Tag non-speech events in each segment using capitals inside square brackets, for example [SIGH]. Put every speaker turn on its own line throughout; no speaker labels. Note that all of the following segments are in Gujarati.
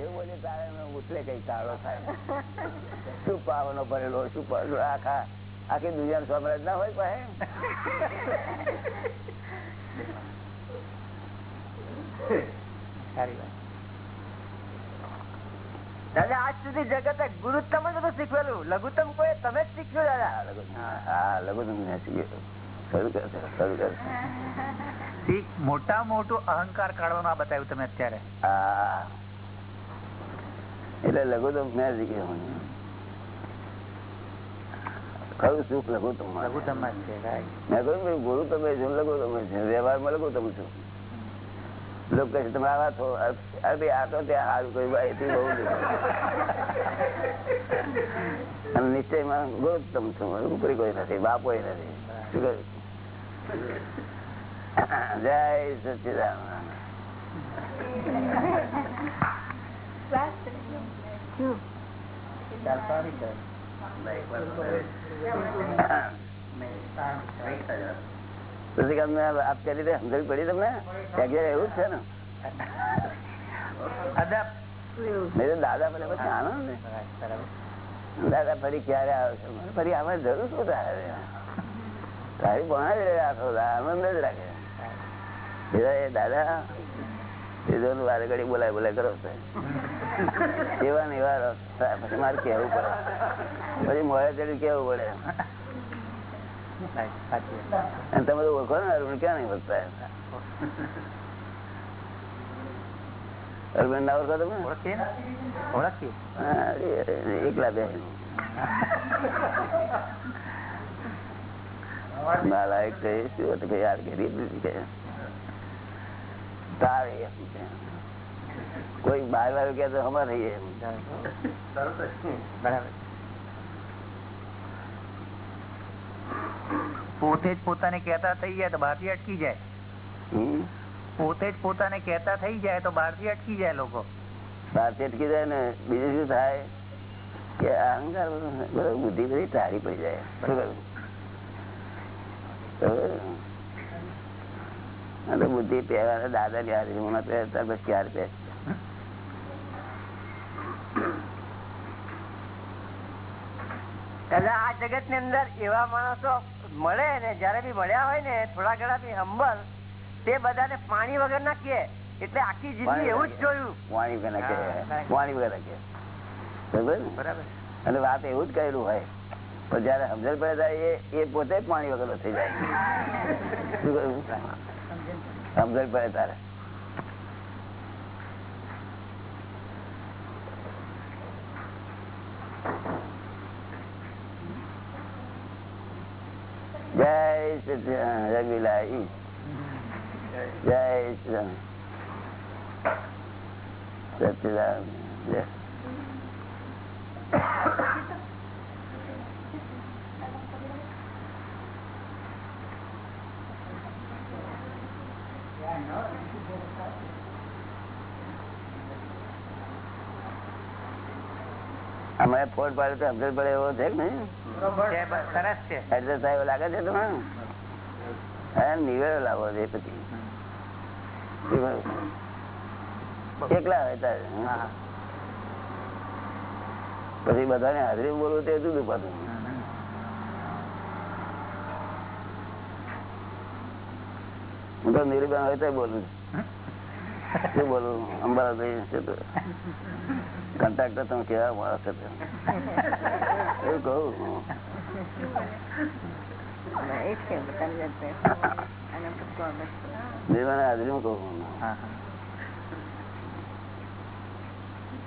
જે બોલે તારે ઉતરે કઈ તાળો થાય શું પાવનો ભરેલો શું આખા આખી દુનિયા સ્વરાજ ના હોય પાસે?
સારી વાત.
દાદા આજ સુધી જગત ગુરુત્તમ જ બધું શીખવેલું. લઘુત્તમ કોઈ તમે જ શીખ્યું દાદા.
હા, લઘુત્તમ. શીખ્યો.
મોટા મોટું અહંકાર કાઢવાનું આ બતાવ્યું તમે અત્યારે.
હા. એટલે લઘુત્તમ જ્ઞાન મેં શીખ્યો મને. ખરું સુખ
લઘુત્તમ right.
મેં કહ્યું ગુરુ તમે છો લઘુ તમે છે વ્યવહારમાં લઘુ તમે છો લોકો કહે છે તમે આવા છો અરે ભાઈ આ તો ત્યાં સારું કહ્યું બહુ. અને નિશ્ચયમાં ગુરુત્તમ છું ઉપરી કોઈ નથી બાપો નથી શું કહ્યું? જય સચિદાન દાદા ક્યારે આવશે ફરી આમાં જરૂર શું થાય પણ જ રાખો આનંદ જ એ દાદા ઘડી બોલાય બોલાય કરો એવા ને એવા પછી મારે કેવું પડે. પછી મોડે ચડ્યું કેવું પડે. તમે તો ઓળખો ને અરવિંદ ક્યાં નહીં ઓળખતા અરવિંદ ના ઓળખો તમે?
ઓળખીએ
એકલા બે ના લાયક શું હતું કે યાર કે રીત નથી કે. તારે. કોઈ બહાર વાળું કે તો હમણાં રહીએ એમ
બરાબર પોતે જ પોતાને કહેતા થઈ જાય તો બહારથી અટકી જાય
હમ?
પોતે જ પોતાને કહેતા થઈ જાય તો બહારથી અટકી જાય લોકો
બહારથી અટકી જાય ને બીજું શું થાય કે અહંકાર બધો બધો બુદ્ધિ બધી તારી પડી જાય શું કહ્યું? બરાબર? આ તો બુદ્ધિ પહેલા દાદા ની હાજરીમાં પહેરતા બસ ક્યારે પહેર
દાદા આ જગતની અંદર એવા માણસો મળે ને જયારે બી મળ્યા હોય ને થોડા ઘણા બી હંબલ તે બધાને પાણી વગર ના કે એટલે આખી જિંદગી એવું જ જોયું.
પાણી વગર કે પાણી વગર ના કે બરાબર. અને વાત એવું જ કહેલું હોય. પણ જયારે સમજણ પડે ત્યારે એ પોતે જ પાણી વગર થઈ જાય. સમજણ પડે તારે જય રવિલાઈ જય શ્રી સચિદાન જય અમારે ફોડ પાડે તો અબ્દુલ પડે એવો છે નહીં?
સરસ છે.
લાગે છે તમારું? નિવેડો લાવો છે પછી. એકલા હોય તારે.
હા.
પછી બધાને હાજરી બોલવું તે જુદું પાછું હું તો નિરૂબેન હોય તો બોલું. શું બોલું? અંબાલાભાઈ છે તો. કન્ટ્રાક્ટર તમે કેવા માણસ છો [LAUGHS] એવું કહું.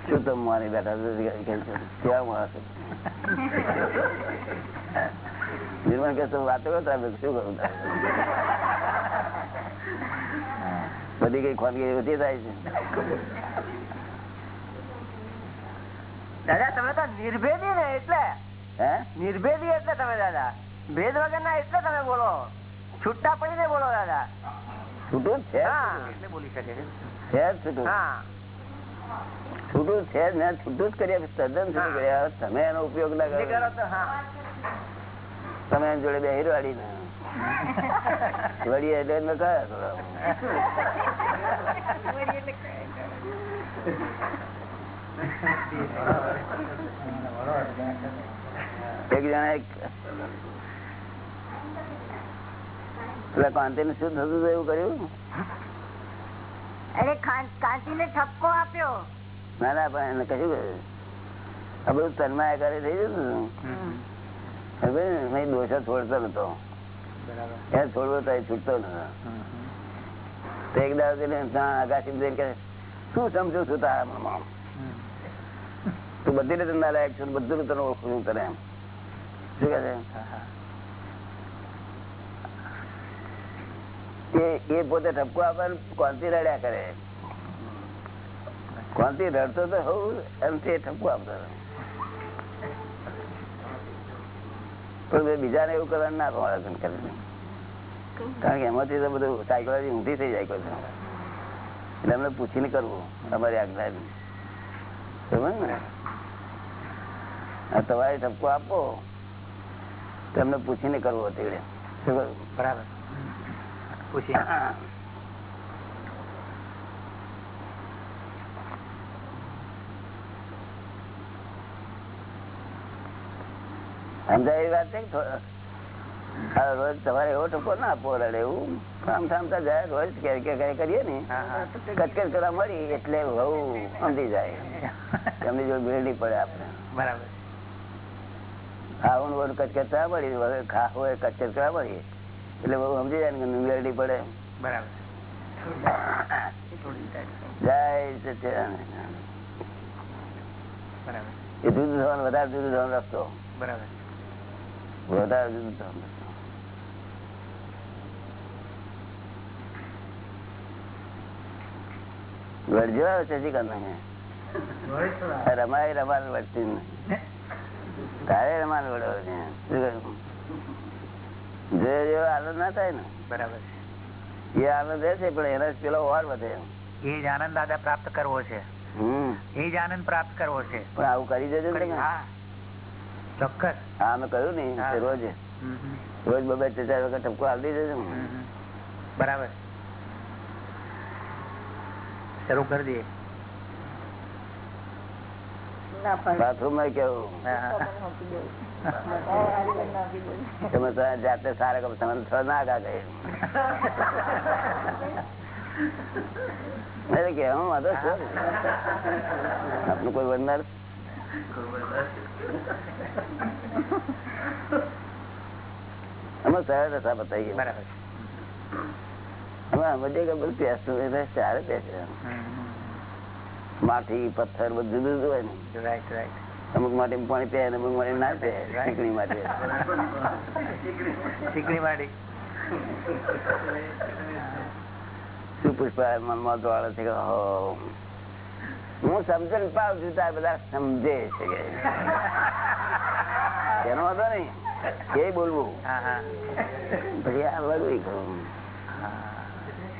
શું તમે બેઠા છો? કે છે, કેવા નિર્માણ કે તું વાતો કરતા શું કરું બધી કઈ ખોટગી ઓછી થાય છે
દાદા તમે તો નિર્ભેદી ને એટલે
હે
નિર્ભેદી એટલે તમે દાદા ભેદ વગર ના એટલે તમે બોલો. છૂટા પડીને બોલો દાદા.
છૂટું જ છે.
હા.
એટલે બોલી શકે છે.
છૂટું. છૂટું છે ને છૂટું જ કરીએ તદ્દન છૂટું કર્યા તમે એનો ઉપયોગ ના
કરો.
તમે એની જોડે બે હિરવાડી ને. વળી એટલે મેં કયા એક જણા એક પેલા કાંતિ ને શું થતું એવું કર્યું?
અરે કાંતિ ને ઠપકો આપ્યો.
ના ના પણ એને કહ્યું આ બધું તન્માયા કરે થઈ જતું ને. દોષો છોડતો નતો.
બરાબર.
છોડવો તો છૂટતો નતો. તો એક દાડો આકાશી જઈને શું સમજુ છું તારા મનમાં તું બધી રીતે નાલાયક છું બધું રીતે ઓળખું છું તને એમ. શું કહે છે? એ પોતે ઠપકો આપવાનું કોણથી રડ્યા કરે. કોણથી રડતો તો હોઉં, એમથી ઠપકો આપતો. પણ બીજાને એવું કરવાનું ના કરે કારણ કે એમાંથી તો બધું સાયકોલોજી ઊંધી થઈ જાય કોઈ એટલે એમને પૂછીને કરવું અમારી આજ્ઞા સમજ ને? તમારે ઠપકો આપો, તો એમને પૂછીને કરવો તેડે.
બરાબર. પૂછી
સમજાય વાત છે રોજ તમારે એવો ટકો ના આપવો રડે એવું. આમ થામતા જાય રોજ કે કે કઈ કરીએ ને
હા, હા.
કચકચ કરવા મળી એટલે બહુ સમજી જાય. એમની જોડે ભીડની પડે આપણે.
બરાબર.
ખાવું ને બધું કચકચ કરવા મળી હવે ખા હોય કચકચ કરવા મળી. એટલે બહુ સમજી જાય ને ભીડની પડે.
બરાબર.
જય એ જુદું થવાનું વધારે જુદું થવાનો રસ્તો
બરાબર.
વધારે જુદું થવાનું આવે છે શી રમાય રમાલ વળતી. તારે રમાલ વડો છે શું કહ્યું? જે જેવો આનંદ ના થાય ને.
બરાબર
એ આનંદ રહે છે પણ એના પેલો ઓર વધે.
એ જ આનંદ દાદા પ્રાપ્ત કરવો છે. એ જ આનંદ પ્રાપ્ત કરવો છે.
પણ આવું કરી દેજો ને
હા. ચોક્કસ.
હા અમે કહ્યું ને રોજ. રોજ બબે ચાર વખત ટપકો આપી દેજો.
બરાબર. શરૂ કરી દઈએ.
પણ
બાથરૂમમાં કેવું જાતે સારા તમે તો ના આગા ગયે કે હું વાંધો શું આપનું કોઈ વંદનાર અમે સરળ રસ્તા બતાવીએ
બરાબર.
અમે સમજીએ કે બધું પેસતું એટલે સારે પેસે માટી પથ્થર બધું જુદું હોય ને.
રાઈટ રાઈટ
અમુક માટે પાણી પીએ અમુક માટે ના પે ચીકણી માટે.
ચીકણી માટે.
શું પુષ્પા મનમાં દોડે છે કે હું. સમજણ પાવ તાર બધા સમજે છે કે. એનો વાંધો નહીં. એ બોલવું. પછી આ બધું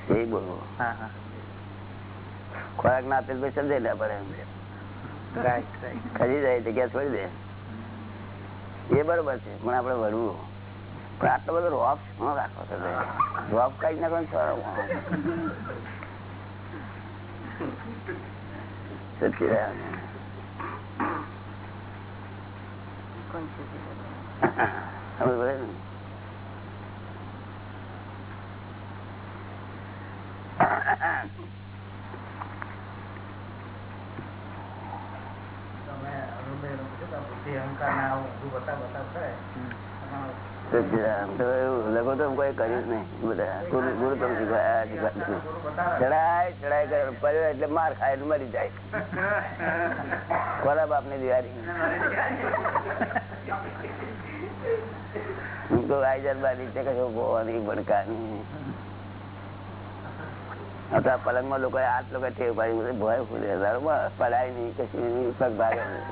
એ બોલવું. ખોરાક ના આપેલ તો સમજાય ના પડે ખરી જાય જગ્યા છોડી દે. એ બરોબર છે પણ આપણે વળવું. પણ આટલો બધો રોફ શું રાખો છે રોફ કઈ નાખો ને છોડો સચ્ચિદાનંદ. સમજ પડે ને? સચ્ચિદાનંદ. તો એવું લઘુત્તમ કોઈ કર્યું જ નહીં બધા ગુરુ ગુરુત્તમ શીખવાય આ શીખવાય ચડાય ચડાય કરે પડ્યો એટલે માર ખાય મરી જાય કોના બાપની દિવાળી હું તો આઈજર બારી છે કશો ભોવાની ભડકાની અથવા પલંગમાં લોકો આઠ લોકો ટેવ પાડી ભોય ફૂલે બરાબર પડાય નહીં કશું પગ ભાગે નહીં.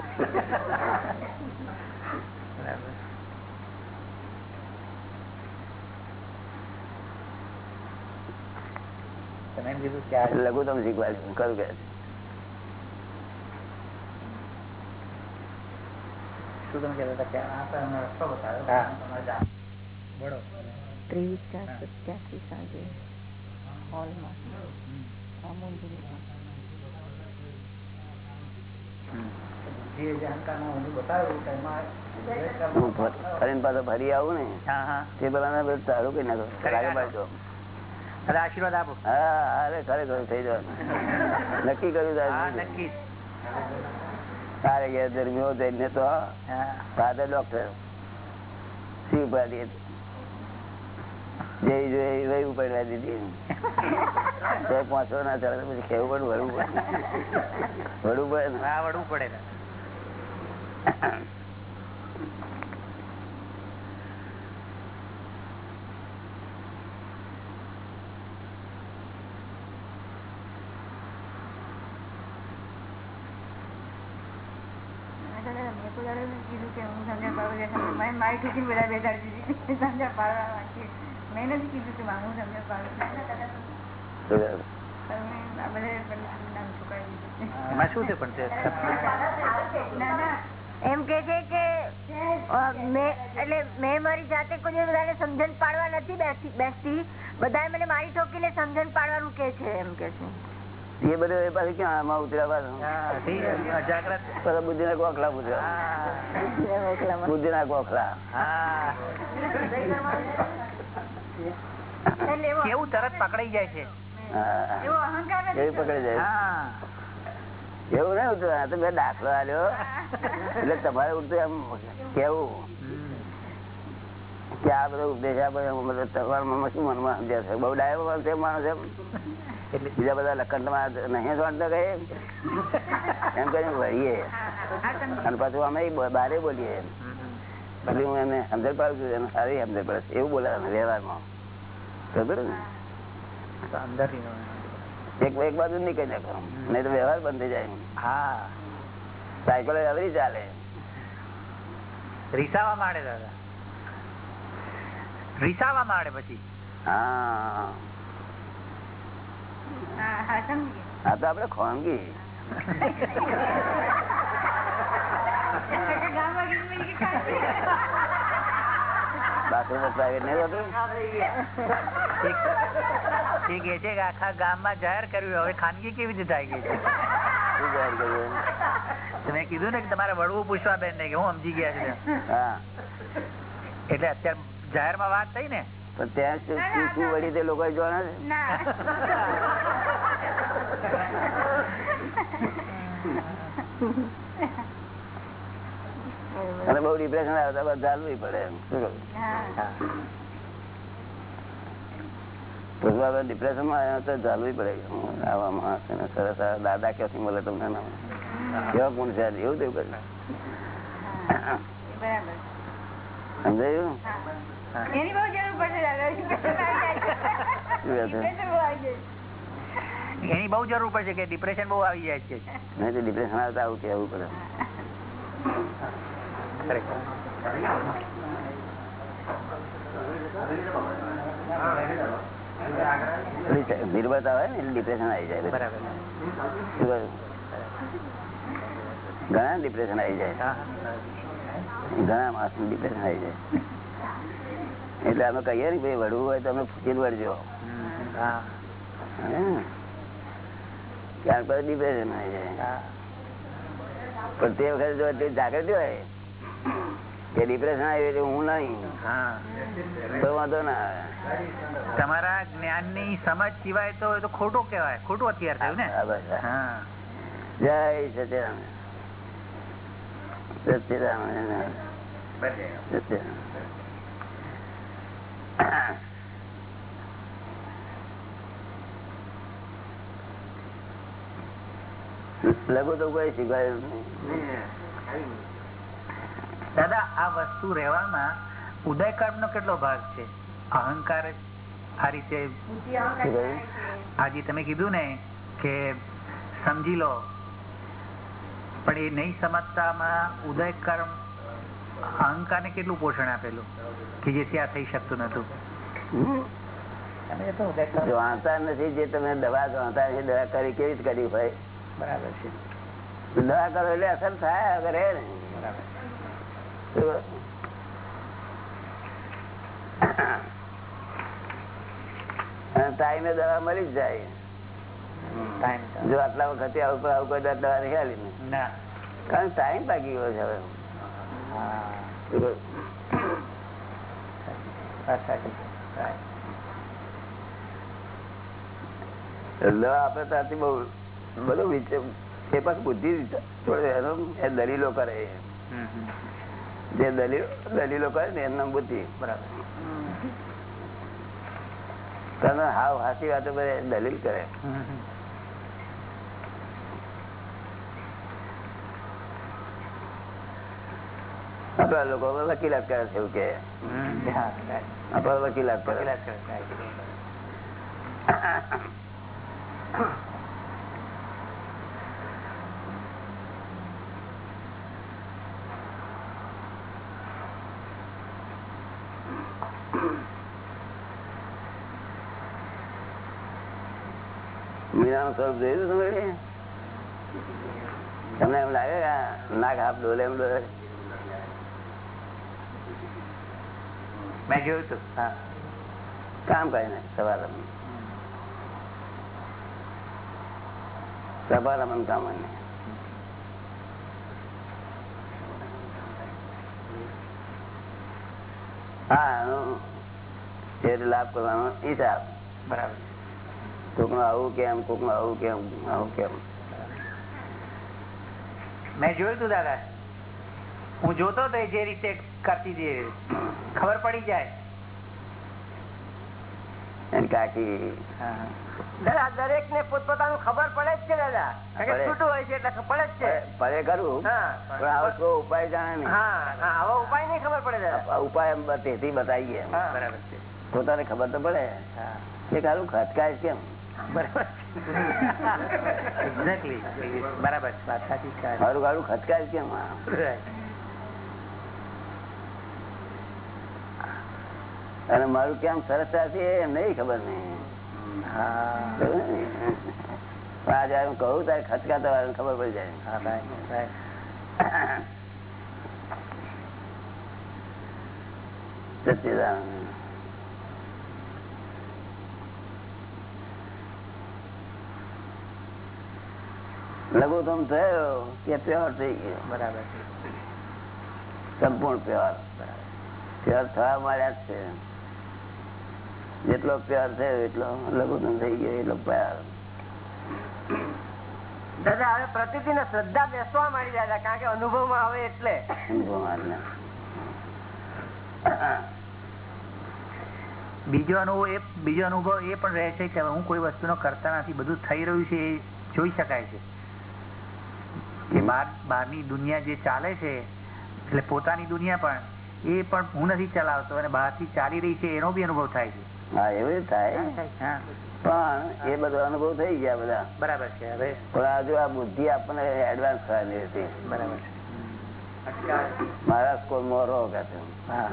તમે કીધું કે આ
લઘુત્તમ શીખવાડ્યું કરું કે.
ત્રેવીસ ચાર સત્યાસી સાંજે. હોલમાં.
ફર- આવું ને?
હા હા.
તે પેલા સારું કઈ નાખો
આશીર્વાદ આપો.
હા અરે ખરેખર થઈ જવાનું. નક્કી કર્યું તારે
નક્કી. જ.
તારે ઘેર દરમિયો જઈને તો ફાધર ડોક્ટર શિવ પાડી જે જોઈએ વહી ઉપડવા દીધી તો પહોંચો ના ચાલે તો પછી ખેવું પણ વળવું પડે. વળવું પડે
હા વળવું પડે.
મારી ઠીકી બધા બેસાડી દીધી. સમજણ પાડવા માંગી મેં નથી કીધું કે મારું સમજણ બધા નામ ચુકાવી દીધું
એમાં શું છે પણ તે
ના ના
એમ કે છે કે એટલે મેં મારી જાતે કોઈ દિવસ બધાને સમજણ પાડવા નથી બેસતી બધા મને મારી ઠોકીને સમજણ પાડવાનું કે છે એમ કે છે
એ બધું એ પાસે ક્યાં આમાં ઉતર્યા.
જાગ્રત
બુદ્ધિ ના ગોખલા
હા
બુદ્ધિ ના ગોખલા
કેવું તરત પકડાઈ જાય છે.
એવો
પકડી જાય. એવું નહીં ઉઠતું આ તો મેં દાખલો આવ્યો એટલે તમારે ઉઠતું એમ કેવું? કે આ બધો ઉપદેશ આ બધો બધો તમારા મનમાં શું મનમાં સમજ્યા છે બહુ ડાયો માણસ છે માણસ એમ.
એટલે
બીજા બધા લખંડમાં નહીં જોડતા કહે એમ કરીને વળીએ. અને પાછું અમે બારે બોલીએ.
હમ.
પછી હું એને સમજણ પાડું છું એને સારી સમજણ પડે છે. એવું બોલાવે વ્યવહારમાં. ખબર ને? એક એક બાજુ નીકળી નાખો. નહીં તો વ્યવહાર બંધ થઈ જાય.
હા.
સાયકલ અવરી ચાલે.
રીસાવા માંડે દાદા. રીસાવા માંડે પછી.
હા.
હા
તો આપડે ખોંગી [LAUGHS] [LAUGHS] બાથરૂમ પ્રાઇવેટ નહીં હોતું.
એ કે છે કે આખા ગામમાં જાહેર કર્યું હવે ખાનગી કેવી રીતે થાય ગઈ છે?
શું જાહેર કર્યું?
તો મેં કીધું ને કે તમારે વડવું પૂછવા બેન ને કે હું સમજી ગયા છે
હા.
એટલે અત્યારે જાહેરમાં વાત થઈ ને?
પણ ત્યાં શું વળી તે લોકો જોડે છે
ના. [LAUGHS]
અને બહુ ડિપ્રેશન આવે તો ચાલવું પડે એમ. શું ડિપ્રેશનમાં આવ્યા તો ચાલવું પડે. આવા માણસ ને સરસ દાદા ક્યાંથી મળે તમને ના કેવા ગુણ છે એવું તેવું કરે. સમજાયું?
એની બહુ જરૂર પડશે
કે ડિપ્રેશન બહુ આવી જાય છે.
નહીં તો ડિપ્રેશન આવતા આવું કેવું પડે.
ખરેખર.
ને ડિપ્રેશન આવી જાય
બરાબર.
ઘણા ડિપ્રેશન આવી જાય.
હા.
ઘણા માણસ ડિપ્રેશન આવી જાય. એટલે અમે કહીએ ને ભાઈ વળવું હોય તો અમે ફૂકી વળજો. ત્યાર પછી ડિપ્રેશન આવી જાય. પણ તે વખતે જો જાગૃતિ હોય કે ડિપ્રેશન આવ્યું એટલે હું નહીં. તો વાંધો ના આવે.
તમારા જ્ઞાનની સમજ સિવાય તો એ તો ખોટું કેવાય ખોટું અત્યાર થયું ને?
જય સત્યરામ સત્યરામ સત્યરામ લઘુ તો કોઈ શીખવાયું નહીં.
દાદા આ વસ્તુ રહેવામાં ઉદય નો કેટલો ભાગ છે? અહંકાર આ રીતે આજે તમે કીધું ને કે સમજી લો પણ એ નહીં સમજતામાં ઉદયકર્મ અહંકાર ને કેટલું પોષણ આપેલું? કે જેથી આ થઈ શકતું નતું?
વાંચતા નથી જે તમે દવા વાંચતા છે દવા કરી કેવી રીતે કરી હોય?
બરાબર છે.
દવા કરો એટલે અસર થાય કરે ને ટાઈમે દવા મળી જ જાય. જો આટલા વખતે આવું આવું કોઈ દવા નહીં. આલી ને. કારણ ટાઈમ પાકી ગયો છે હવે. આપડે ત્યાંથી બહુ બધું વિચે બુદ્ધિ દલીલો કરે. જે દલીલ, દલીલો કરે ને એમના બુદ્ધિ,
બરાબર.
તને હાવ હાસી વાતો કરે, દલીલ કરે. આપડા લોકો વકીલાત કરે છે એવું કે. આપડા વકીલાત કરે. મીરાનું સ્વરૂપ જોયું તમે તમને એમ લાગે નાક હાફ ડોલે એમ ડોલે?
મેં જોયું હતું હા.
કામ કરે ને સવારે મને કામ. હા, એનું લાભ કરવાનો હિસાબ
બરાબર.
કોકનું આવું કેમ કોકનું આવું કેમ આવું કેમ.
મેં જોયું તું દાદા. હું જોતો હતો જે રીતે કરતી હતી ખબર પડી જાય.
કાકી
દાદા દરેક ને પોતપોતાનું ખબર પડે જ છે દાદા. છૂટું હોય છે એટલે પડે જ છે.
પડે કરું
હા.
પણ આવો ઉપાય જાણે નહીં.
આવો ઉપાય નહીં ખબર પડે દાદા.
ઉપાય તેથી બતાવીએ.
બરાબર છે
પોતાને ખબર તો પડે.
હા.
કે કાલું ખટકાય કેમ?
બરાબર? એક્ઝેક્ટલી બરાબર. વાત સાચી છે.
મારું ગાડું ખટકાય કેમ અને મારું કેમ સરસ છે એમ નહીં ખબર નહીં
હા.
ખબર ને? પણ આ જયારે હું કહું તારે ખચકાતા વાળાને ખબર પડી જાય.
હા
લઘુત્તમ થયો કે પ્યોર થઈ ગયો.
બરાબર.
સંપૂર્ણ પ્યોર. પ્યોર થવા મળ્યા જ છે. જેટલો પ્યોર થયો એટલો લઘુત્તમ થઈ ગયો એટલો પ્યાર.
દાદા હવે પ્રતિદિન શ્રદ્ધા બેસવા માંડી દાદા કારણ કે અનુભવમાં આવે એટલે.
બીજો અનુભવ એ બીજો અનુભવ એ પણ રહે છે કે હું કોઈ વસ્તુનો કરતા નથી. બધું થઈ રહ્યું છે એ જોઈ શકાય છે. કે બહાર બહારની દુનિયા જે ચાલે છે એટલે પોતાની દુનિયા પણ એ પણ હું નથી ચલાવતો અને બહારથી ચાલી રહી છે એનો બી અનુભવ થાય છે.
હા એવું થાય. પણ એ બધો અનુભવ થઈ ગયા બધા.
બરાબર છે હવે.
પણ હજુ આ બુદ્ધિ આપણને એડવાન્સ થવાની હતી.
બરાબર છે.
મારા સ્કૂલ મોરો કે
હા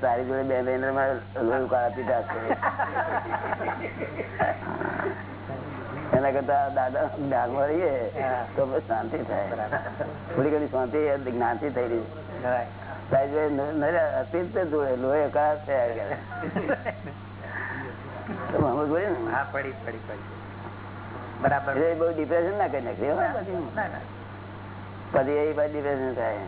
તારી જોડે બે મહિના માં લોહી કાળા પીધા છે એના કરતા દાદા જ્ઞાનમાં રહીએ તો બસ શાંતિ થાય. થોડી ઘણી શાંતિ જ્ઞાનથી થઈ રહી.
રાઈટ
તારી જોડે ન- ન- હતી જ તે જોડે લોહી કાળા થયા કરે તો સમજ પડી ને.
હા પડી પડી પડી. બરાબર.
એટલે બહુ ડિપ્રેશન ના કરી નાખે હો પછી.
ના ના.
પછી એ પછી ડિપ્રેશન થાય.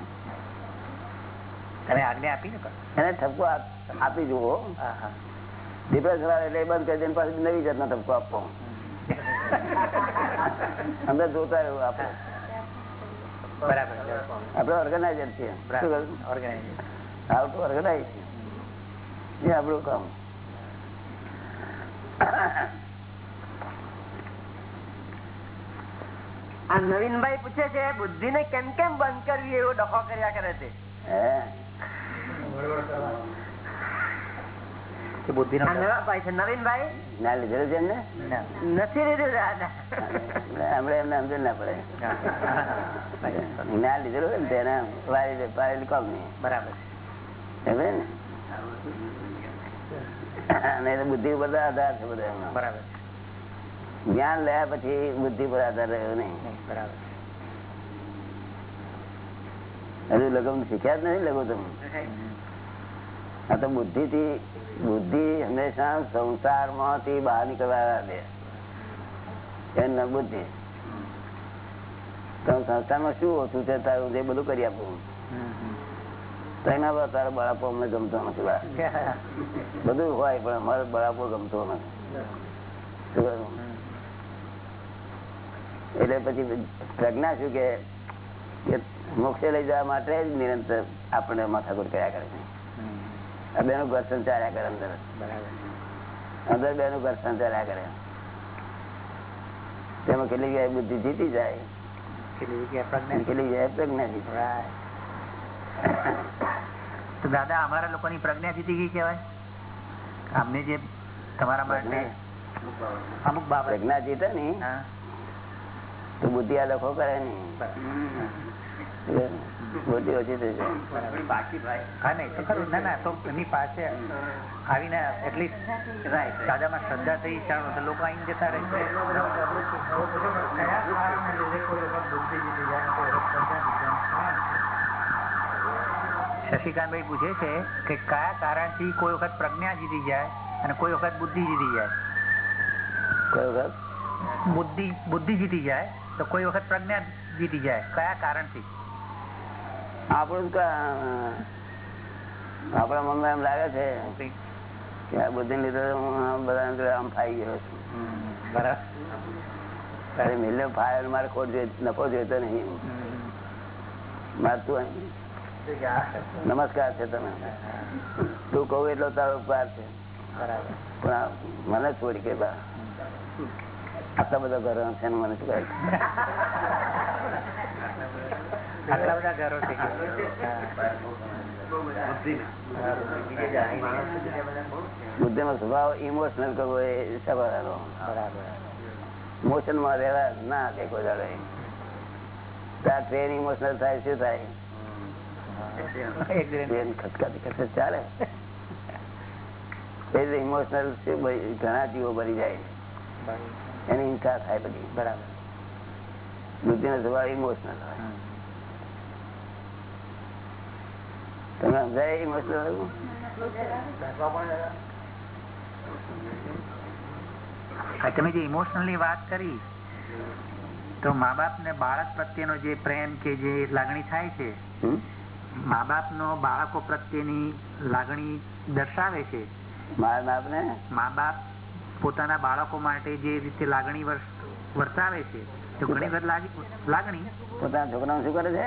તમે આજ્ઞા આપી ને પણ
એને ઠપકો આપ- આપી જુઓ.
હા હા.
ડિપ્રેશન આવે એટલે એ બંધ કરી દઈને પાછી નવી જાતનો ઠપકો આપવો અંદર જોતા રહેવું આપણે. ઓર્ગેનાઇઝર છીએ.
ઓર્ગેનાઇઝ
કામ.
નવીનભાઈ પૂછે છે બુદ્ધિ ને કેમ કેમ બંધ કરવી એવો ડખો કર્યા કરે છે.
કે
નવીનભાઈ
ના લીધેલું છે એમને?
નથી લીધું દાદા
એમને સમજ ના પડે. ના લીધેલું ને તેને વારી પાડેલી કોમ નહીં.
બરાબર.
ને? બુદ્ધિ ઉપર આધાર છે બધા એમનો.
બરાબર.
જ્ઞાન લયા પછી બુદ્ધિ પર આધાર રહ્યો નહીં.
નહીં બરાબર.
હજુ લગમ શીખ્યા જ નથી લગો તમે? આ તો બુદ્ધિ થી બુદ્ધિ હંમેશા સંસારમાંથી બહાર નીકળવા દે એમ બુદ્ધિ. તો સંસ્થાનમાં શું ઓછું છે તારું? જે બધું કરી આપું. તેના પર તારો બળાપો અમને ગમતો નથી બધું હોય, પણ અમારો બળાપો ગમતો નથી? એટલે પછી પ્રજ્ઞા શું કે મોક્ષે લઈ જવા માટે જ નિરંતર આપણે માથાકૂટ કર્યા કરે છે. બેનું ઘર સંચાર્યા કરે અંદર. અંદર બેનું ઘર સંચાર્યા કરે. તેમાં કેટલી જગ્યાએ બુદ્ધિ જીતી જાય? કેટલી જગ્યાએ પ્રજ્ઞા જીતી
દાદા અમારા લોકોની પ્રજ્ઞા જીતી ગઈ કેવાય અમને જે તમારા માટે અમુક બાબત.
પ્રજ્ઞા જીતે ને? તો બુદ્ધિ આ લખો કરે નહીં બુદ્ધિ ઓછી થઈ જાય.
હા નહીં તો ખરું ના ના તો એની પાસે આવીને એટલીસ્ટ દાદામાં શ્રદ્ધા થઈ ચાલો તો લોકો આવીને જતા રહેશે શશિકાંતભાઈ પૂછે છે કે કયા કારણથી કોઈ વખત પ્રજ્ઞા જીતી જાય અને કોઈ વખત બુદ્ધિ જીતી જાય?
કોઈ વખત?
બુદ્ધિ બુદ્ધિ જીતી જાય તો કોઈ વખત પ્રજ્ઞા જીતી જાય કયા કારણથી?
આપણું આપણા મનમાં એમ લાગે છે કે આ બુદ્ધિ લીધે હું આમ બધાને આમ ફાઈ ગયો છું.
બરાબર.
અરે મિલ્યો ફાયર મારે ખોટ જોઈ નફો જોઈતો નહીં. મારતું નમસ્કાર છે તમે તું કહું એટલો તારો ઉપકાર છે.
બરાબર.
પણ મને છોડી કે બા. આટલા બધા ઘર છે ને મને શું કહે [LAUGHS]
આટલા બધા ઘરો છે.
બુદ્ધિ નો સ્વભાવ ઇમોશનલ કરવો એ સવાલો મોશનમાં રહેવા ના દે કોઈ દાડો ત્યાં ટ્રેન ઇમોશનલ થાય શું થાય? ટ્રેન ખટકાતી ખટકે ચાલે. એટલે ઇમોશનલ ઘણા જીવો ભરી જાય. એની હિંસા થાય બધી.
બરાબર.
બુદ્ધિ નો સ્વભાવ ઇમોશનલ હોય. તમે સમજાય
આ તમે જે ઇમોશનલી વાત કરી તો મા બાપ ને બાળક પ્રત્યેનો જે પ્રેમ કે જે લાગણી થાય છે મા બાપ નો બાળકો પ્રત્યેની લાગણી દર્શાવે છે.
મારા બાપ ને
મા બાપ પોતાના બાળકો માટે જે રીતે લાગણી વર્તાવે છે તો ઘણી વખત લાગણી
પોતાના છોકરા શું કરે છે?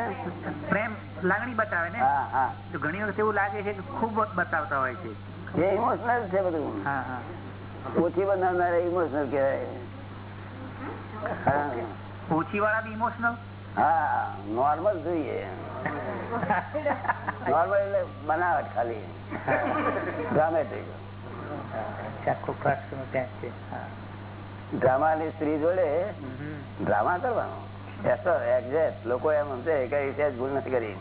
પ્રેમ લાગણી બતાવે ને?
હા હા.
તો ઘણી વખત એવું લાગે છે કે ખૂબ બતાવતા હોય છે.
એ ઇમોશનલ છે બધું.
હા હા.
ઓછી બનાવનારા ઇમોશનલ કહેવાય.
ઓછી વાળા બી ઇમોશનલ
હા નોર્મલ જોઈએ. નોર્મલ એટલે બનાવટ ખાલી. ડ્રામેટિક
થઈ ગયો ડ્રામા
ની સ્ત્રી જોડે ડ્રામા કરવાનો. લોકો એમ સમજે કે એ ભૂલ નથી કરી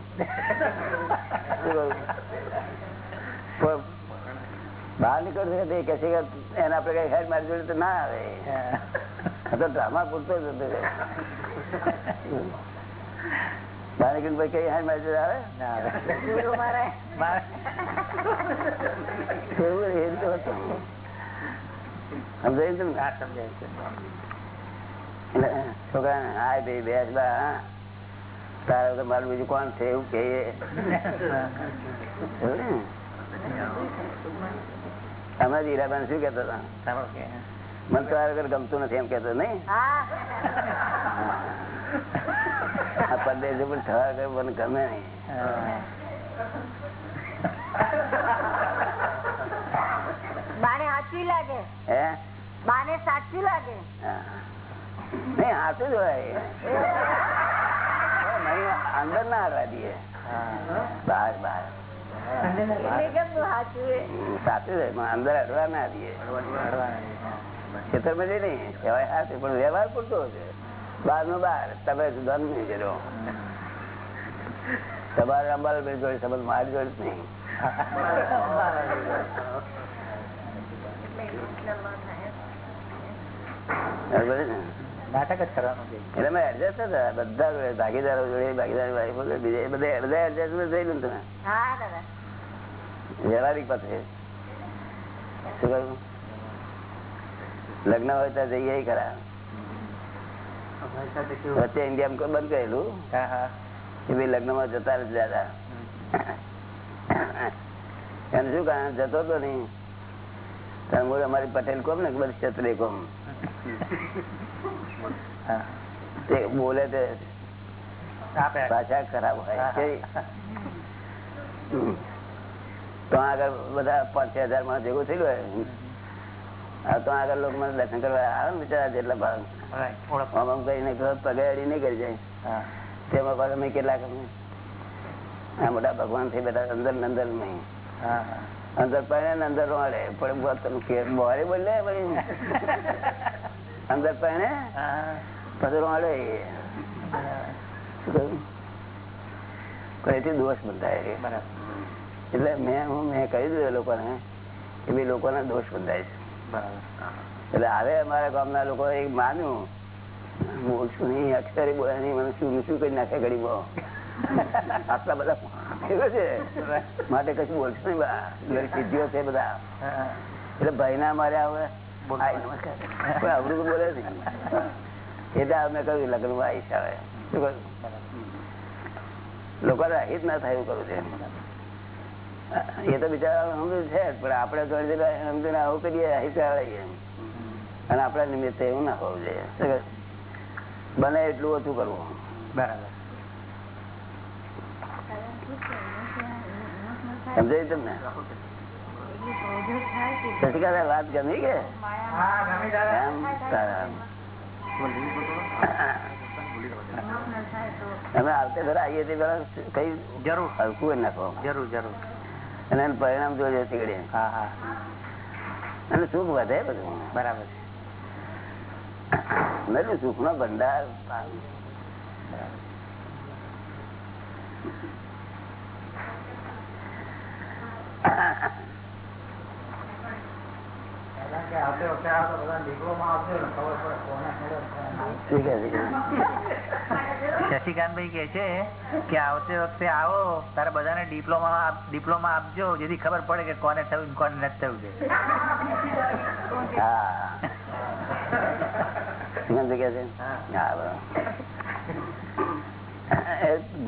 બહાર નીકળશે તે કહે છે કે એના આપણે કઈ હેડ મારી જોડે તો ના આવે તો ડ્રામા પૂરતો જ હતો બહાર નીકળીને ભાઈ કઈ હેડ મારી જોડે આવે
ના આવે.
સમજાયું?
હા, સમજાય છે
એટલે હાય ભાઈ બેસ બા હા. તો મારું બીજું કોણ છે? એવું કહીએ. અમે જ શું કેતા હતા? મને તો આગળ ગમતું નથી એમ કેતો નહીં? આ પરદેશ પણ થવા મને ગમે નહીં.
હા.
બાને સાચી લાગે.
હે?
બાને સાચી લાગે.
હા. નહીં હાથું જ હોય અંદર ના હરવા દઈએ. બહાર બહાર.
સાચું
અંદર ના દઈએ. ખેતરમાં જઈ કહેવાય હાથે પણ વ્યવહાર પૂરતો છે. બહાર નો બહાર તમે ધન નહીં કર્યો તમારે અંબાલાભાઈ જોડે સંબંધ મારી જોડે નહીં. બરાબર ને?
નાટક જ કરવાનું
એટલે મેં એડજસ્ટ બધા ભાગીદારો જોડે ભાગીદારી વાળી બોલે બધા બધા એડજસ્ટમેન્ટ થયેલું ને તમે? વ્યવહારિક પાસે. શું કહ્યું? લગ્ન હોય ત્યાં જઈએ ખરા. વચ્ચે ઇન્ડિયા બંધ કરેલું?
હા હા.
કે ભાઈ લગ્નમાં જતા રહે દાદા. એમ શું કારણ? જતો તો નહીં. અમારી પટેલ કોમ ને બધી ક્ષત્રિય કોમ? તે બોલે તે ભાષા ખરાબ હોય. તો આગળ બધા પાંચ છ હજારમાં ભેગું થયેલું હોય. તો આગળ લોકો મને દર્શન કરવા આવે ને બિચારા જેટલા ભાગ આમ કરીને પગે અડી નહીં કરી જાય. તેમાં પાછા મેં કેટલાક આ મોટા ભગવાનથી બધા અંદર અંદર નહીં. અંદર પડે ને અંદર રોડે. પણ બોલે બોલે [LAUGHS] ભાઈ અંદર પધરો મળે એથી દોષ બંધાય એટલે મેં હું મેં કહી દીધું લોકોને કે ભાઈ લોકોના દોષ બંધાય છે. એટલે હવે અમારા ગામના લોકો એ માન્યું. બોલશું નહીં અક્ષરે બોલે નહીં મને શું શું કરી નાખે ગરીબો આટલા બધા છે. માટે કશું બોલશું નહીં બા. સિદ્ધિઓ છે બધા. એટલે ભાઈ ના મારે આવે
બોલ.
હાય, નમસ્કાર કોઈ આવડું તો બોલે એટલે અમે કહ્યું લગ્નમાં આવીશ આવે શું કહ્યું? લોકો રાહિત ના થાય એવું કરું છે એ તો બિચારા સમજુ છે પણ આપણે સમજીને આવું કરીએ રાહિત આવડીએ અને આપણા નિમિત્તે એવું ના હોવું જોઈએ. બને એટલું ઓછું કરવું.
બરાબર.
સમજાય તમને? વાત ગમી કે? અમે આવતે ઘરે આવીએ તે પેલા કઈ
જરૂર.
હલકું નાખો.
જરૂર જરૂર.
અને એનું પરિણામ જોજો તીકડે
હા હા.
અને સુખ વધે બધું.
બરાબર.
નથી સુખ નો ભંડાર છે.
શશિકાંતભાઈ કે છે. કે આવતી વખતે આવો તારે બધાને ડિપ્લોમા ડિપ્લોમા આપજો જેથી ખબર પડે કે કોને થયું કોને નથી થયું છે.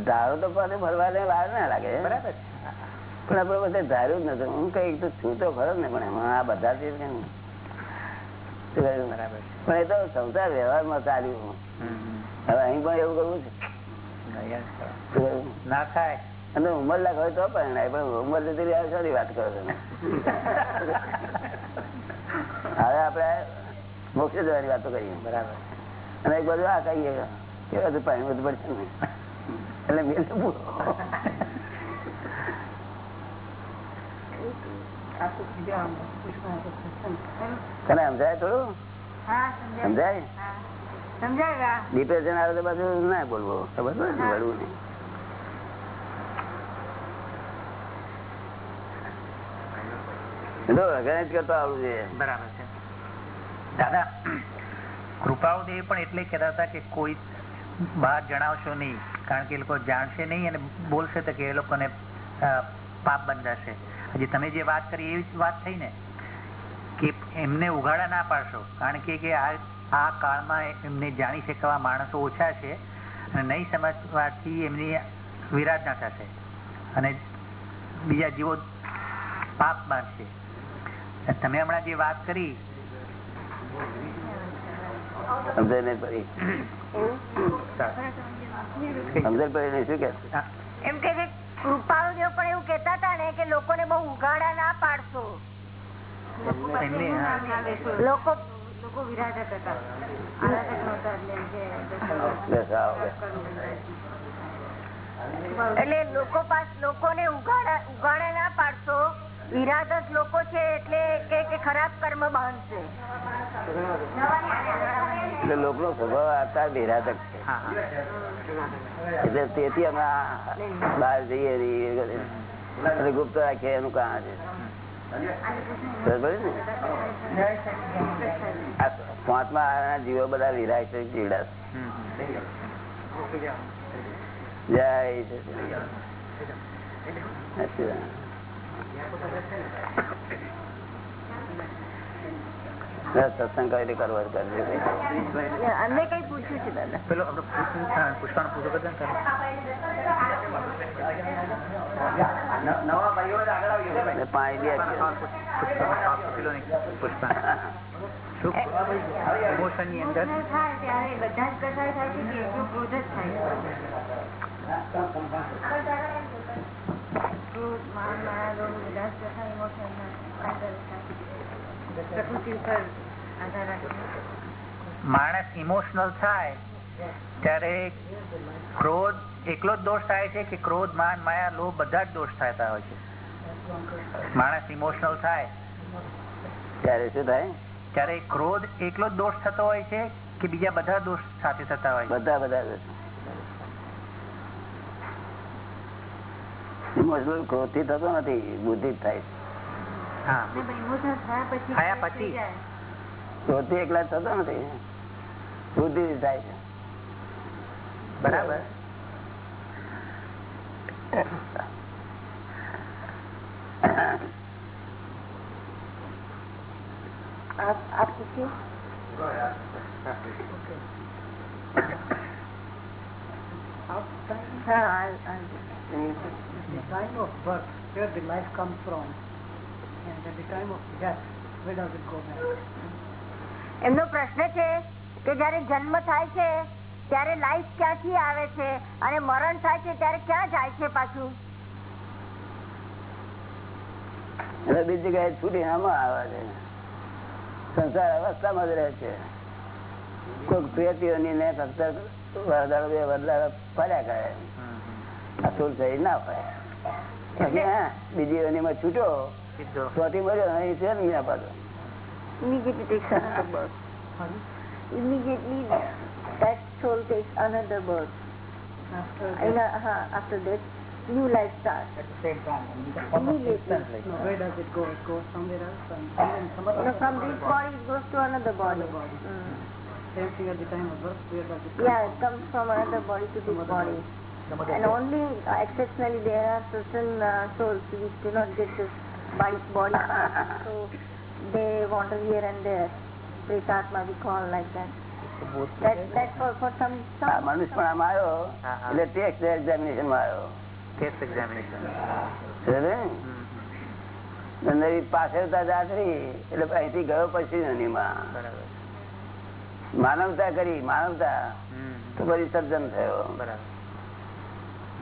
ધારો તો ભરવાને વાર ના લાગે.
બરાબર.
પણ આપડે બધા ધાર્યું જ નથી હું કઈ તો છું તો ખરો ને પણ આ બધા જ પણ એ તો સંસાર વ્યવહારમાં ચાલ્યું હવે અહીં પણ એવું કરવું છે.
ના, થાય.
અને ઉંમર હોય તો પરણાય પણ ઉંમર લીધી સારી વાત કરો તમે હવે આપડે મોક્ષ જવાની વાતો કરીએ.
બરાબર.
અને એક બાજુ આ કહીએ. કે બધું પાણી બધું પડશે ને એટલે મેં તો પૂરો. તને સમજાય થોડું?
સમજાય.
ડિપ્રેશન આવે તો પાછું ના બોલવો. ખબર પડે ને? વળવું નહીં. કરતો આવડું છે.
બરાબર છે. દાદા કૃપાળુદેવ પણ એટલે કહેતા હતા કે કોઈ બહાર જણાવશો નહીં. કારણ કે એ લોકો જાણશે નહીં અને બોલશે તો કે એ લોકોને પાપ બંધાશે. હજી તમે જે વાત કરી એવી જ વાત થઈ ને કે એમને ઉઘાડા ના પાડશો. કારણ કે કે આ આ કાળમાં એમને જાણી શકવા માણસો ઓછા છે અને નહીં સમજવાથી એમની વિરાધના થશે. અને બીજા જીવો પાપ બાંધશે તમે હમણાં જે વાત કરી
સમજણ પડી શું કે?
એમ કે છે, કૃપાળુદેવ પણ એવું કેતા હતા ને કે લોકોને બહુ ઉઘાડા ના પાડશો. લોકો
લોકો વિરાજક હતા. એટલે એમ કે
બસ આવો.
એટલે લોકો પાસ લોકોને ઉઘાડા ઉઘાડા ના પાડશો. વિરાધક લોકો છે એટલે કે ખરાબ કર્મ બાંધશે
એટલે લોકનો સ્વભાવ આતા નિરાધક છે. એટલે તેથી અમે બહાર જઈએ ને એટલે ગુપ્ત રાખીએ એનું કારણ છે પાંચમા જીવો બધા વિરાય છે જીવડા. જય. સત્સંગ કઈ રીતે કરવો એ કરજે
અમે કઈ પૂછ્યું છે દાદા
પેલો આપણે પૂછ- હા, પુષ્પાનું પૂછો કરજો ને તમે.
અને પાણી દે
પુષ્પાનો પાપ પેલો નહીં, પુષ્પા શું ઇમોશનની અંદર
Emotional થાય ત્યારે બધા જ કસાય થાય છે કે એકલો ક્રોધ જ થાય ક્રોધ, માન, માયા, લોભ બધા જ કસાય emotion ના આધારે થાય. પ્રકૃતિ ઉપર આધાર રાખીને
માણસ ઇમોશનલ થાય ત્યારે ક્રોધ એકલો જ દોષ થાય છે કે ક્રોધ માન માયા લોભ બધા જ દોષ થતા હોય છે. માણસ ઇમોશનલ થાય
ત્યારે શું થાય?
ત્યારે ક્રોધ એકલો જ દોષ થતો હોય છે કે બીજા બધા દોષ સાથે થતા હોય
બધા બધા ઇમોશનલ ક્રોધથી થતો નથી બુદ્ધિ થાય
હા
emotional થયા પછી
થયા
થઈ
પછી.
જાય.
ક્રોધ થી એકલા જ થતો નથી બુદ્ધિ થી થાય છે
બરાબર
આપ આપ પૂછ્યું હા I'll- I'll just-
the time of birth, where the life comes from, and at the time of death, where does it go back?
એમનો પ્રશ્ન છે કે જયારે જન્મ થાય છે ત્યારે લાઈફ ક્યાંથી આવે છે અને મરણ થાય છે ત્યારે ક્યાં જાય છે પાછું?
બીજી જગ્યાએ છૂટી આમાં આવે છે. સંસાર અવસ્થામાં જ રહે છે. કોઈક પ્રેતીઓની ને ફક્ત વરદાળો બે વરદાળો ફર્યા કરે. સ્થૂળ શરીર ના ફરે બાકી હા, બીજી
સીધો
ચોથી મળ્યો અહીં છે ને મીના પાછો.
Immediately takes another birth immediately that soul takes another birth
After
In
death,
a, uh, after that new life starts.
At the same time
Immediately.
no, where does it go? It goes somewhere else, and, and then some other
you from this body it goes to another body.
Another body.
Mm.
Same thing at the time of birth, where does it go?
yeah it comes from another body to this body. and only uh, exceptionally there are certain uh, souls which do not get this body, body. So they wander here and there Pretatma we call like that. that that for, for some some
આમાં આવ્યો. એટલે ટેક્સ એક્ઝામિનેશનમાં આવ્યો.
Test એક્ઝામિનેશન
સમજે ને? નવી પાછળતા જાત રહી એટલે અહીંથી ગયો પછી માનવતા કરી માનવતા. તો પછી સર્જન થયો.
બરાબર.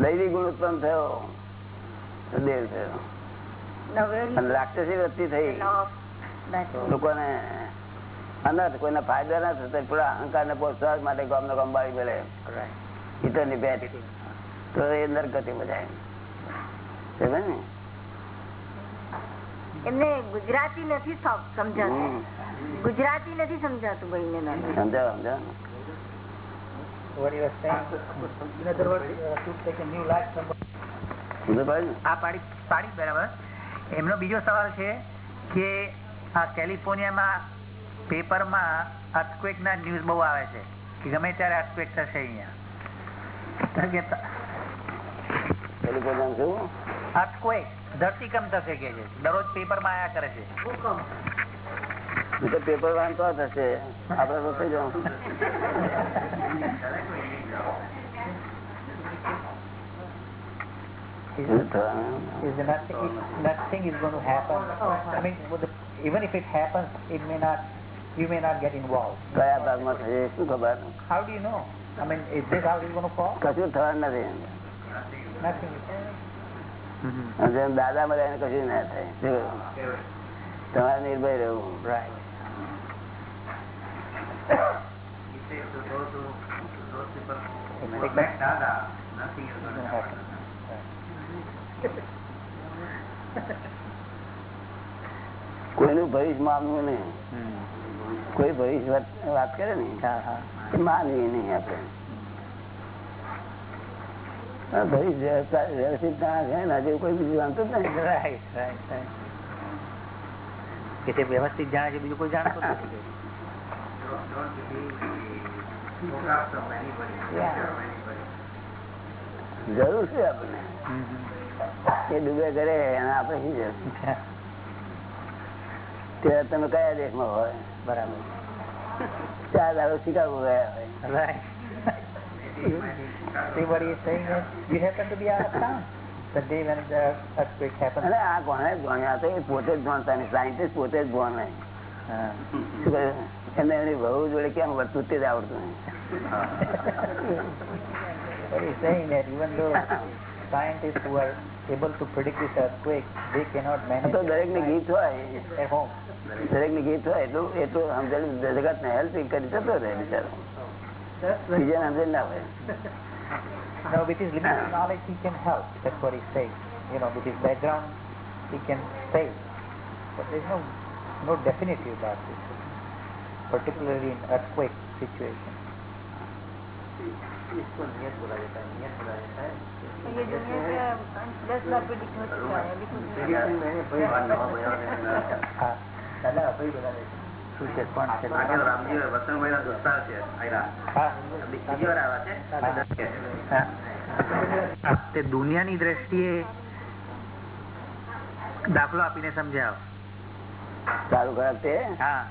દૈવી ગુણ ઉત્પન્ન થયો. દેવ થયો. રાક્ષસી વૃત્તિ થઈ. લોકોને અનર્થ કોઈને ફાયદો ના થતો પૂરા અહંકાર ને પોષવા માટે ગામ નો ગંબાવી મળે
right.
ની પેટ તો એ નરગતિ બધા ને?
એમને ગુજરાતી નથી સમજાતું. ગુજરાતી નથી સમજાતું દાદા.
સમજાવો સમજાવો
એમનો બીજો સવાલ છે કે આ કેલિફોર્નિયામાં પેપરમાં અર્થક્વેક ના ન્યૂઝ બહુ આવે છે કે ગમે ત્યારે અર્થક્વેક થશે અહીંયા. અર્થક્વેક ધરતીકંપ થશે કે છે. દરરોજ પેપરમાં આયા કરે છે.
પેપર વાંચતો થશે. આપડે તો થઈ જવું
is,
શું થવાનું?
is nothing, nothing is going to happen. I mean, with the, even if it happens, it may not, you may not get involved.
કયા ભાગમાં થશે શું ખબર
How do you know? I mean, is this how it's going to fall?
કશું થવાનું નથી
Nothing.
અને જેમ દાદા મળે એને કશું ના થાય શું? તમારે નિર્ભય રહેવું
Right. Expect nothing is going to happen. [LAUGHS]
કોઈનું ભવિષ્ય માનવું નહીં. કોઈ ભવિષ્ય વાત- કરે ને માનવી નહીં આપણે. ભવિષ્ય વ્યવસ્થિત ના છે ને હજુ કોઈ બીજું જાણતું જ નહીં.
કે તે વ્યવસ્થિત જાણે છે બીજું કોઈ જાણતું નથી.
જરૂર છે આપણે એ ડૂબે કરે આપડે શું જરૂર? ત્યારે તમે કયા દેશમાં હોય
બરાબર
ચાર દાડો શિકાગો ગયા હોય
Right. See what he is saying is, you happen to be out of town the day when the earthquake happened.
અને આ કોને જાણ્યા આ તો એ પોતે જ જાણતા નહીં સાયન્ટિસ્ટ પોતે જ કહે? એમને એની વહુ જોડે કેમ વર્તું તે જ આવડતું નહીં દરેકની ગીત હોય. દરેક ની ગીત હોય એટલું એટલું સમજેલું જગત ને હેલ્પ કરી જતો રહે બિચારો
That's the
બીજાને સમજણ ના હોય
No, with his limited knowledge, he can help. That's what he's saying. You know, with his background, he can say. But there's no no definitive about this, particularly in earthquake situation.
ये दुनिया के दस लाख पे दिखने से क्या है
હા દાદા શું છે કોણ છે હા. હા. તે દુનિયાની દ્રષ્ટિએ દાખલો આપીને સમજાવો.
સારું ખરાબ તે
હા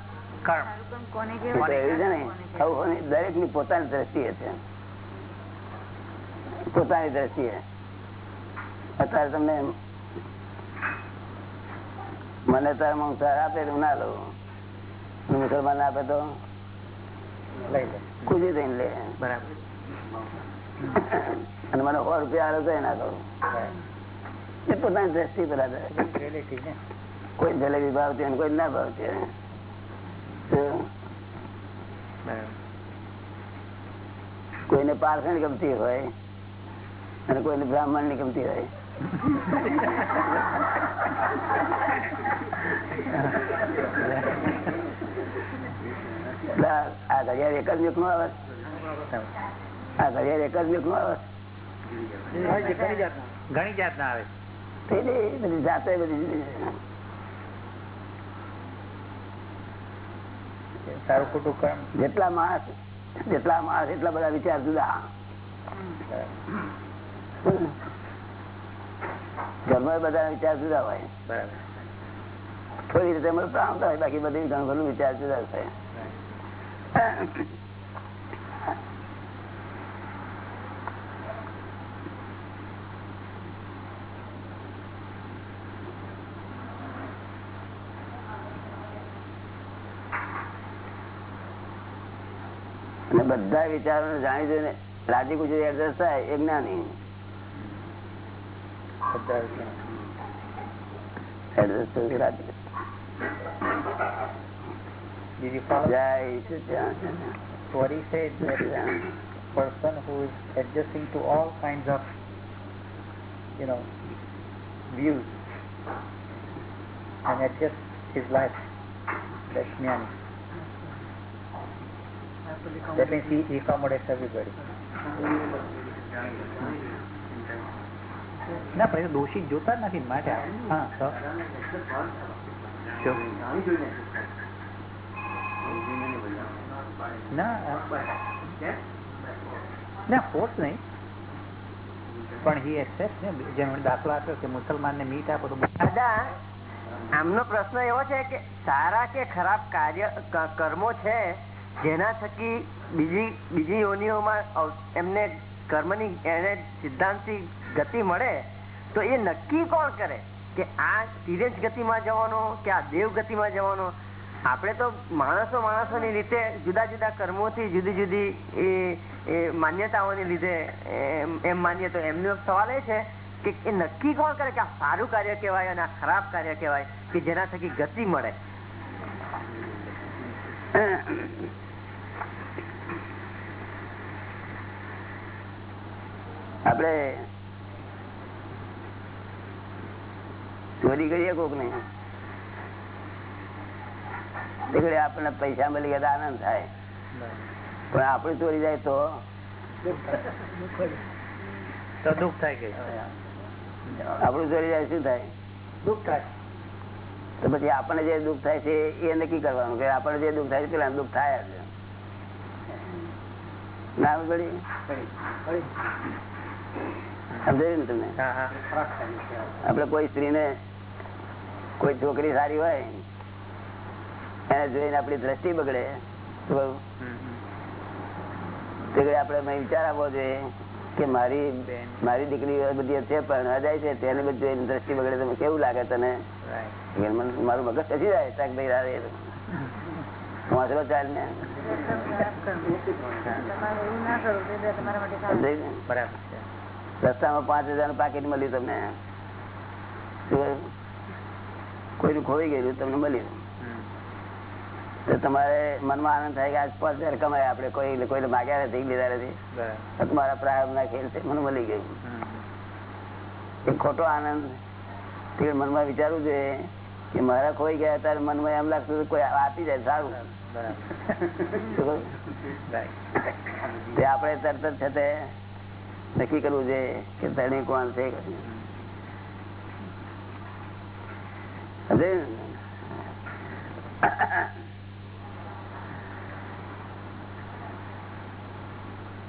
દરેકની પોતાની દ્રષ્ટિએ છે. પોતાની દ્રષ્ટિએ. અત્યારે તમને મને તાર મંસાર આપે તો ના લઉં મુસલમાન આપે તો ખુશી થઈને લે.
બરાબર.
અને મને સો રૂપિયા આવે તો ના કરું. એ પોતાની દ્રષ્ટિ
પેલા
કોઈ જલેબી ભાવતી અને કોઈ ના ભાવતી કોઈને પારખણ ગમતી હોય અને કોઈને બ્રાહ્મણની ગમતી હોય. આ આ ઘડિયાળ એક જ યુગનું આવે. આ ઘડિયાળ એક જ યુગનું આવે.
ઘણી જાત ના આવે
બધી જાતે બધી
સારું ખોટું કર્મ
જેટલા માણસ જેટલા માણસ એટલા બધા વિચાર જુદા. ઘરમાં બધા વિચાર જુદા હોય.
બરાબર.
થોડી રીતે મળતા આવતા હોય બાકી બધી ઘણું ઘણું વિચાર જુદા થાય. અને બધા વિચારો જાણી જોઈને રાજી ગુજરી એડજસ્ટ થાય એ જ્ઞાની.
What he said that uh, person who is adjusting to all kinds of you know views and adjust his life. That's jnani that means he, he accommodates everybody ના, પણ દોષી જોતા નથી માટે. હા ના ફોર્સ નહીં. પણ હી એક્સેપ્ટ ને, જેમ દાખલો આપ્યો કે મુસલમાન ને મીટ આપો તો
દાદા, આમનો પ્રશ્ન એવો છે કે સારા કે ખરાબ કાર્ય કર્મો છે, જેના થકી બીજી બીજી યોનિઓમાં એમને કર્મની એને સિદ્ધાંતથી ગતિ મળે, તો એ નક્કી કોણ કરે? કે આ તિરેજ ગતિમાં જવાનો, કે આ દેવ ગતિમાં જવાનો? આપણે તો માણસો માણસોની રીતે જુદા જુદા કર્મોથી જુદી જુદી એ માન્યતાઓની લીધે એમ માનીએ તો એમનો સવાલ એ છે કે એ નક્કી કોણ કરે કે આ સારું કાર્ય કહેવાય અને આ ખરાબ કાર્ય કહેવાય, કે જેના થકી ગતિ મળે?
આપડે ચોરી કરીએ કોક ને? આપણને પૈસા મળી ગયા આનંદ થાય. પણ આપણે ચોરી જાય તો?
દુઃખ થાય કે?
આપણું ચોરી જાય શું થાય?
દુઃખ થાય.
તો પછી આપણને જે દુઃખ થાય છે એ નક્કી કરવાનું કે આપણને જે દુઃખ થાય છે પેલા દુઃખ થાય જ. ના પડી સમજાયું ને તમને? આપડે કોઈ સ્ત્રીને કોઈ છોકરી સારી હોય એને જોઈને આપણી દ્રષ્ટિ બગડે આપણે વિચાર આપવો જોઈએ કે મારી મારી દીકરી બધી છે પણ અજાય છે તેને બધું દ્રષ્ટિ બગડે તમે કેવું લાગે તને? મારું મગજ ખસી જાય શાક ભાઈ રાડે વાંચલો ચાલ ને રસ્તામાં પાંચ હજારનું પાકીટ મળ્યું તમને? કોઈનું ખોઈ ગયેલું તમને મળ્યું તો તમારે મનમાં આનંદ થાય કે આજ પાંચ હજાર કમાય આપણે કોઈ કોઈને માગ્યા નથી લીધા નથી. મારા પ્રારંભ ના ખેલ છે મને મળી ગયું. એ ખોટો આનંદ તે મનમાં વિચારવું જોઈએ કે મારા ખોઈ ગયા ત્યારે મનમાં એમ લાગતું કોઈ આપી જાય સારું. તે આપણે તરત જ છે તે નક્કી કરવું જોઈએ કે તને કોણ છે સમજાયું ને?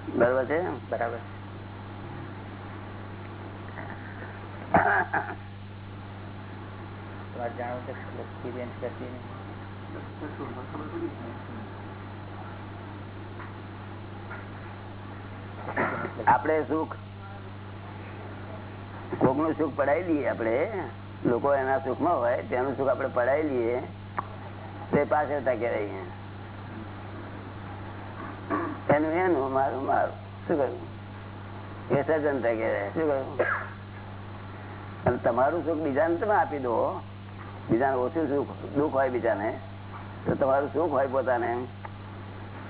બરોબર છે?
બરાબર. જાણવું છે એક્સપિરિયન્સ કરતી
આપણે સુખ કોકનું સુખ પડાવી દઈએ આપણે. લોકો એના સુખમાં હોય તેનું સુખ આપણે પડાવી લઈએ તો એ પાછળતા કહેવાય એનું એનું મારું મારું. શું કહ્યું? એ સજ્જનતા કહેવાય શું કહ્યું? અને તમારું સુખ બીજાને તમે આપી દો. બીજાને ઓછું સુખ દુઃખ હોય બીજાને તો તમારું સુખ હોય પોતાને.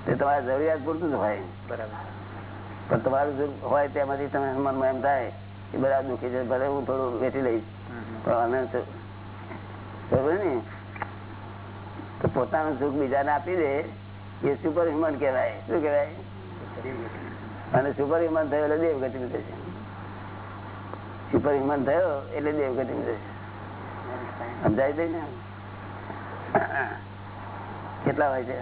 તે તમારે જરૂરિયાત પૂરતું જ હોય.
બરાબર.
પણ તમારું સુખ હોય તેમાંથી તમે મનમાં એમ થાય કે બધા દુઃખી છે ભલે હું થોડું વેઠી લઈશ. અમે તો- ને તો પોતાનું સુખ બીજાને આપી દે એ સુપર હ્યુમન કહેવાય. શું કહેવાય? અને સુપર હ્યુમન થયો એટલે દેવગતિ મળે છે સુપર હ્યુમન થયો એટલે દેવગતિ મળે છે સમજાય ને? કેટલા હોય છે?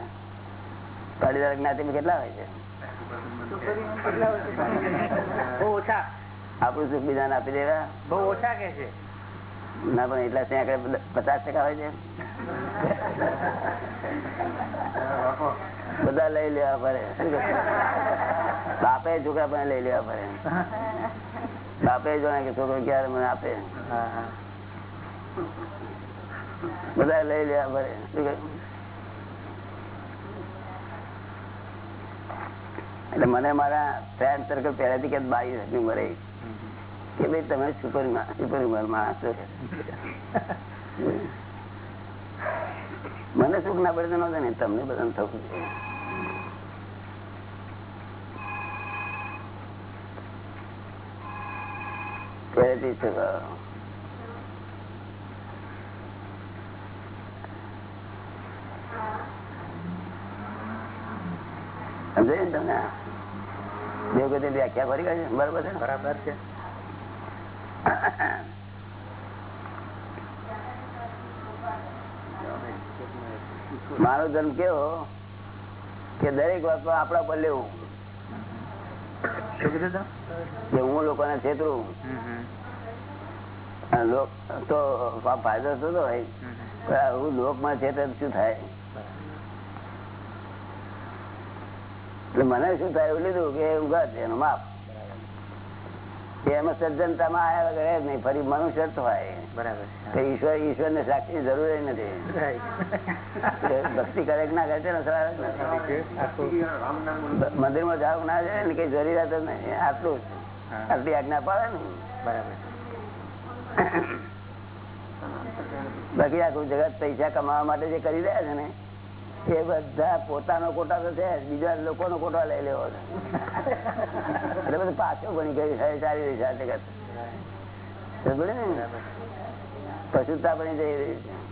પાટીદાર જ્ઞાતિમાં કેટલા હોય છે? આપણું સુખ બીજાને આપી દેવા.
બહુ ઓછા કે છે.
ના, પણ એટલા ત્યાં પચાસ ટકા હોય છે. બધા લઈ લેવા પડે. બાપે છોકરા પણ લઈ લેવા પડે. બાપે જોડે કે છોકરો ક્યારે મને આપે. બધા લઈ લેવા પડે. શું? એટલે મને મારા ફ્રેન્ડ સર્કલ પહેલાથી કે બાવીસ વર્ષની ઉંમરે કે ભાઈ તમે સુપર સુપર માણસ છો મને સુખ ના પડે તો ને તમને બધા થવું છે. સમજાયું તમને? દેવગતિ વ્યાખ્યા કરી છે બરાબર છે?
બરાબર છે.
મારો જન્મ કેવો? કે દરેક વાતમાં આપણા પર લેવું? કે હું લોકોને છેતરું. તો ફાયદો થતો હોય. પણ હું લોકમાં છે તો શું થાય? એટલે મને શું થાય એવું લીધું કે ઉગા છે એનું માપ. કે એમાં સજ્જનતામાં આવ્યા વગર જ નહીં ફરી મનુષ્ય જ હોય.
બરાબર.
ઈશ્વર ઈશ્વર ને સાક્ષી જરૂર નથી. ભક્તિ કરે ના કરે તેનો સવાલ જ નથી. મંદિરમાં જાવ ના જાય ને કઈ જરૂરિયાત જ નહીં. આટલું આટલી આજ્ઞા પાડે ને.
બરાબર.
બાકી આખું જગત પૈસા કમાવા માટે જે કરી રહ્યા છે ને એ બધા પોતાનો કોટા તો છે બીજા લોકોનો કોટા લઈ લેવો એટલે બધું પાછું ભણી ગયું સારી રહી સાથે પશુતા બની જઈ રહી છે.